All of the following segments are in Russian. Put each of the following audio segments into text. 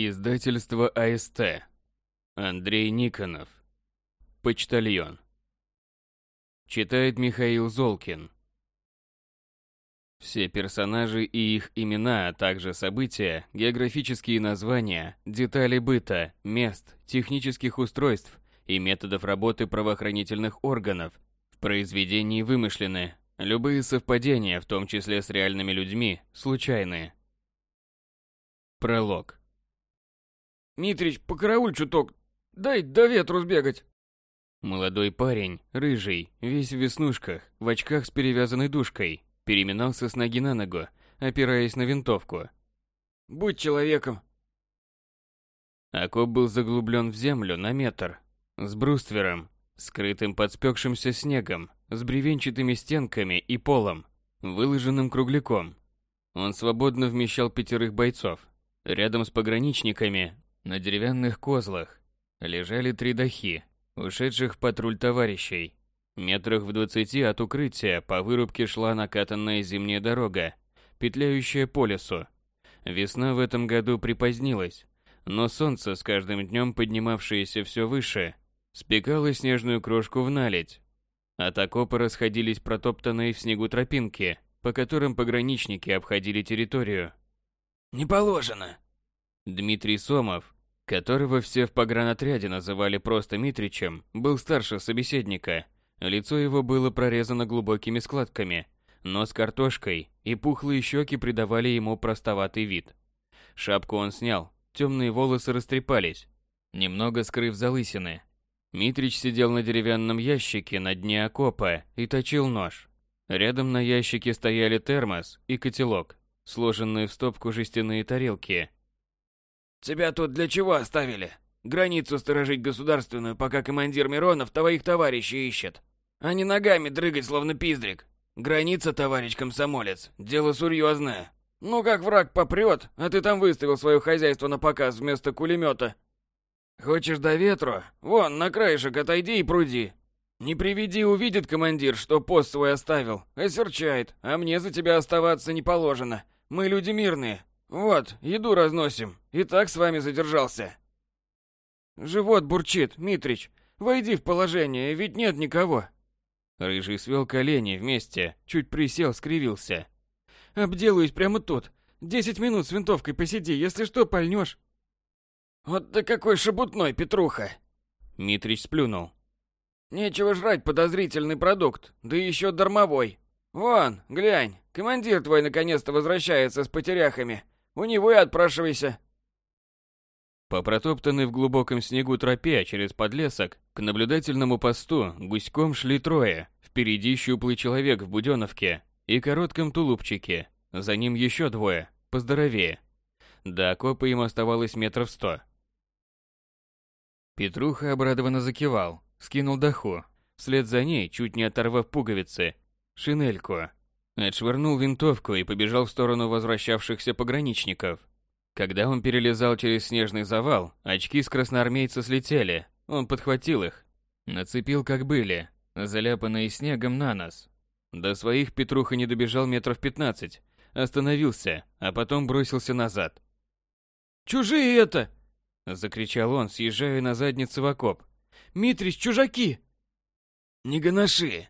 Издательство АСТ. Андрей Никонов. Почтальон. Читает Михаил Золкин. Все персонажи и их имена, а также события, географические названия, детали быта, мест, технических устройств и методов работы правоохранительных органов в произведении вымышлены. Любые совпадения, в том числе с реальными людьми, случайны. Пролог. Митрич, покарауль чуток. Дай до ветру сбегать. Молодой парень, рыжий, весь в веснушках, в очках с перевязанной дужкой, переминался с ноги на ногу, опираясь на винтовку. Будь человеком. Окоп был заглублен в землю на метр, с бруствером, скрытым под спекшимся снегом, с бревенчатыми стенками и полом, выложенным кругляком. Он свободно вмещал пятерых бойцов. Рядом с пограничниками на деревянных козлах лежали три дахи, ушедших в патруль товарищей. Метрах в двадцати от укрытия по вырубке шла накатанная зимняя дорога, петляющая по лесу. Весна в этом году припозднилась, но солнце, с каждым днем поднимавшееся все выше, спекало снежную крошку в наледь. От окопа расходились протоптанные в снегу тропинки, по которым пограничники обходили территорию. «Не положено!» Дмитрий Сомов, которого все в погранотряде называли просто Митричем, был старше собеседника. Лицо его было прорезано глубокими складками, нос картошкой и пухлые щеки придавали ему простоватый вид. Шапку он снял, темные волосы растрепались, немного скрыв залысины. Митрич сидел на деревянном ящике на дне окопа и точил нож. Рядом на ящике стояли термос и котелок, сложенные в стопку жестяные тарелки – Тебя тут для чего оставили? Границу сторожить государственную, пока командир Миронов твоих товарищей ищет. А не ногами дрыгать, словно пиздрик. Граница, товарищ комсомолец, дело серьезное. Ну как враг попрет, а ты там выставил свое хозяйство на показ вместо кулемета. Хочешь до ветру? Вон, на краешек отойди и пруди. Не приведи, увидит командир, что пост свой оставил, осерчает, а мне за тебя оставаться не положено. Мы люди мирные, вот, еду разносим. И так с вами задержался. Живот бурчит, Митрич. Войди в положение, ведь нет никого. Рыжий свел колени вместе, чуть присел, скривился. Обделаюсь прямо тут. Десять минут с винтовкой посиди, если что, пальнешь. Вот ты какой шебутной, Петруха. Митрич сплюнул. Нечего жрать подозрительный продукт, да еще дармовой. Вон, глянь, командир твой наконец-то возвращается с потеряхами. У него и отпрашивайся. По протоптанной в глубоком снегу тропе через подлесок к наблюдательному посту гуськом шли трое. Впереди щуплый человек в буденовке и коротком тулупчике. За ним еще двое, поздоровее. До окопа им оставалось метров сто. Петруха обрадованно закивал, скинул даху. Вслед за ней, чуть не оторвав пуговицы, шинельку, Отшвырнул винтовку и побежал в сторону возвращавшихся пограничников. Когда он перелезал через снежный завал, очки с красноармейца слетели. Он подхватил их, нацепил как были, заляпанные снегом на нос. До своих Петруха не добежал метров пятнадцать, остановился, а потом бросился назад. «Чужие это!» – закричал он, съезжая на задницу в окоп. «Митрич, чужаки!» «Не гоноши!»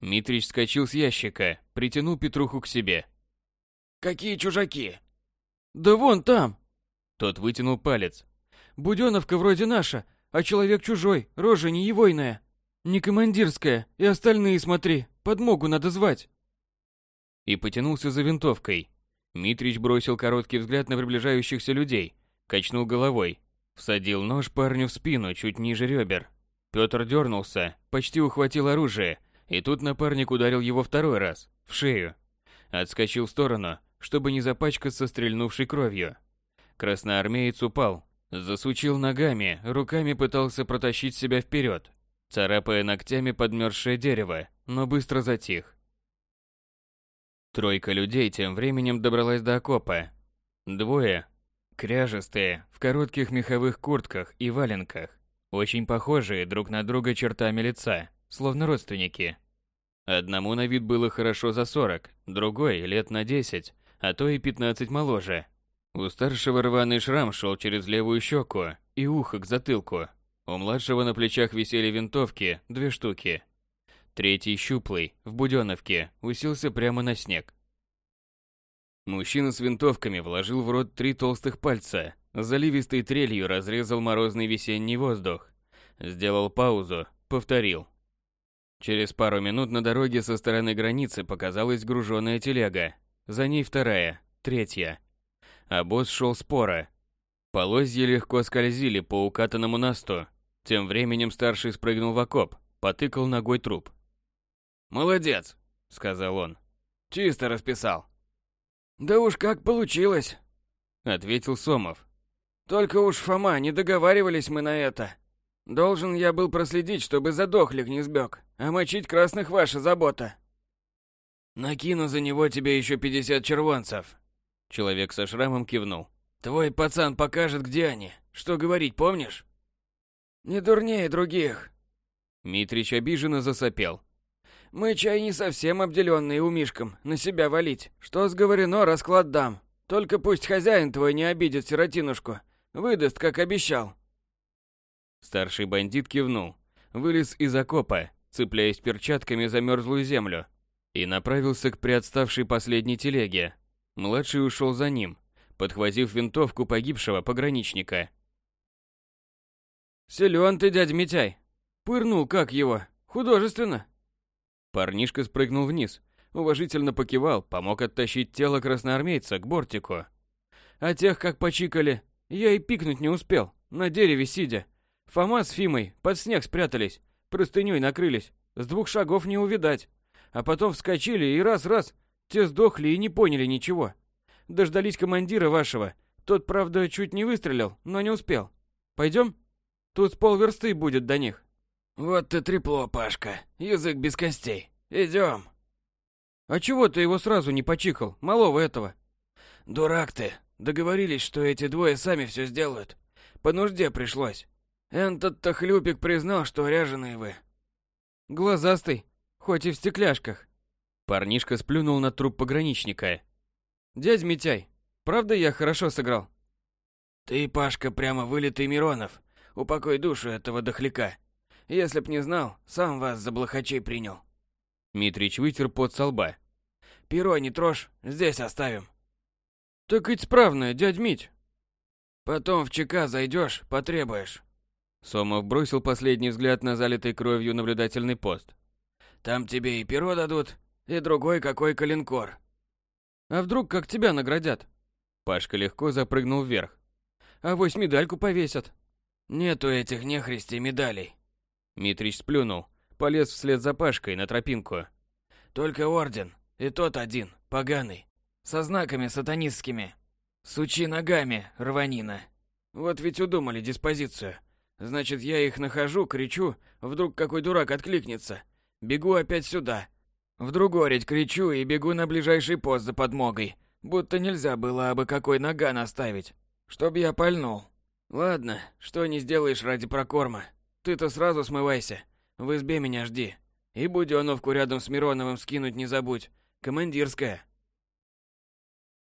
Митрич вскочил с ящика, притянул Петруху к себе. «Какие чужаки?» «Да вон там!» Тот вытянул палец. «Буденовка вроде наша, а человек чужой, рожа не егойная. Не командирская, и остальные смотри, подмогу надо звать». И потянулся за винтовкой. Митрич бросил короткий взгляд на приближающихся людей, качнул головой, всадил нож парню в спину чуть ниже ребер. Петр дернулся, почти ухватил оружие, и тут напарник ударил его второй раз, в шею. Отскочил в сторону, чтобы не запачкаться стрельнувшей кровью. Красноармеец упал, засучил ногами, руками пытался протащить себя вперед, царапая ногтями подмерзшее дерево, но быстро затих. Тройка людей тем временем добралась до окопа. Двое, кряжестые, в коротких меховых куртках и валенках, очень похожие друг на друга чертами лица, словно родственники. Одному на вид было хорошо за 40, другой лет на 10, а то и 15 моложе. У старшего рваный шрам шел через левую щеку и ухо к затылку. У младшего на плечах висели винтовки, две штуки. Третий, щуплый, в буденовке, уселся прямо на снег. Мужчина с винтовками вложил в рот три толстых пальца, заливистой трелью разрезал морозный весенний воздух. Сделал паузу, повторил. Через пару минут на дороге со стороны границы показалась груженная телега. За ней вторая, третья. А босс шел спора. Полозья легко скользили по укатанному насту. Тем временем старший спрыгнул в окоп, потыкал ногой труп. «Молодец», — сказал он. «Чисто расписал». «Да уж как получилось», — ответил Сомов. «Только уж, Фома, не договаривались мы на это. Должен я был проследить, чтобы задохлик не сбег, а мочить красных ваша забота». «Накину за него тебе еще пятьдесят червонцев». Человек со шрамом кивнул. «Твой пацан покажет, где они. Что говорить, помнишь?» «Не дурнее других». Митрич обиженно засопел. Мы чай не совсем обделенные умишком, на себя валить. Что сговорено, расклад дам. Только пусть хозяин твой не обидит сиротинушку. Выдаст, как обещал. Старший бандит кивнул, вылез из окопа, цепляясь перчатками за мерзлую землю, и направился к приотставшей последней телеге. Младший ушел за ним, подхватив винтовку погибшего пограничника. «Силен ты, дядь Митяй! Пырнул, как его! Художественно!» Парнишка спрыгнул вниз, уважительно покивал, помог оттащить тело красноармейца к бортику. А тех, как почикали, я и пикнуть не успел, на дереве сидя. Фома с Фимой под снег спрятались, простыней накрылись, с двух шагов не увидать. А потом вскочили и раз-раз, те сдохли и не поняли ничего. Дождались командира вашего, тот, правда, чуть не выстрелил, но не успел. Пойдем? Тут с полверсты будет до них. «Вот ты трепло, Пашка. Язык без костей. Идем. «А чего ты его сразу не почихал, малого этого?» «Дурак ты. Договорились, что эти двое сами все сделают. По нужде пришлось. Этот-то хлюпик признал, что ряженые вы». «Глазастый, хоть и в стекляшках». Парнишка сплюнул на труп пограничника. «Дядь Митяй, правда я хорошо сыграл?» «Ты, Пашка, прямо вылитый Миронов. Упокой душу этого дохляка. Если б не знал, сам вас за блохачей принял. Митрич вытер пот со лба. Перо не трожь, здесь оставим. Так ведь справная, дядь Мить. Потом в ЧК зайдешь, потребуешь. Сомов бросил последний взгляд на залитый кровью наблюдательный пост. Там тебе и перо дадут, и другой какой калинкор. А вдруг как тебя наградят? Пашка легко запрыгнул вверх. А вось медальку повесят. Нету этих нехристей медалей. Митрич сплюнул, полез вслед за Пашкой на тропинку. «Только орден, и тот один, поганый, со знаками сатанистскими. Сучи ногами, рванина. Вот ведь удумали диспозицию. Значит, я их нахожу, кричу, вдруг какой дурак откликнется. Бегу опять сюда. В другоредь кричу и бегу на ближайший пост за подмогой, будто нельзя было бы какой наган оставить, чтоб я пальнул. Ладно, что не сделаешь ради прокорма, ты-то сразу смывайся. В избе меня жди. И буденовку рядом с Мироновым скинуть не забудь. Командирская.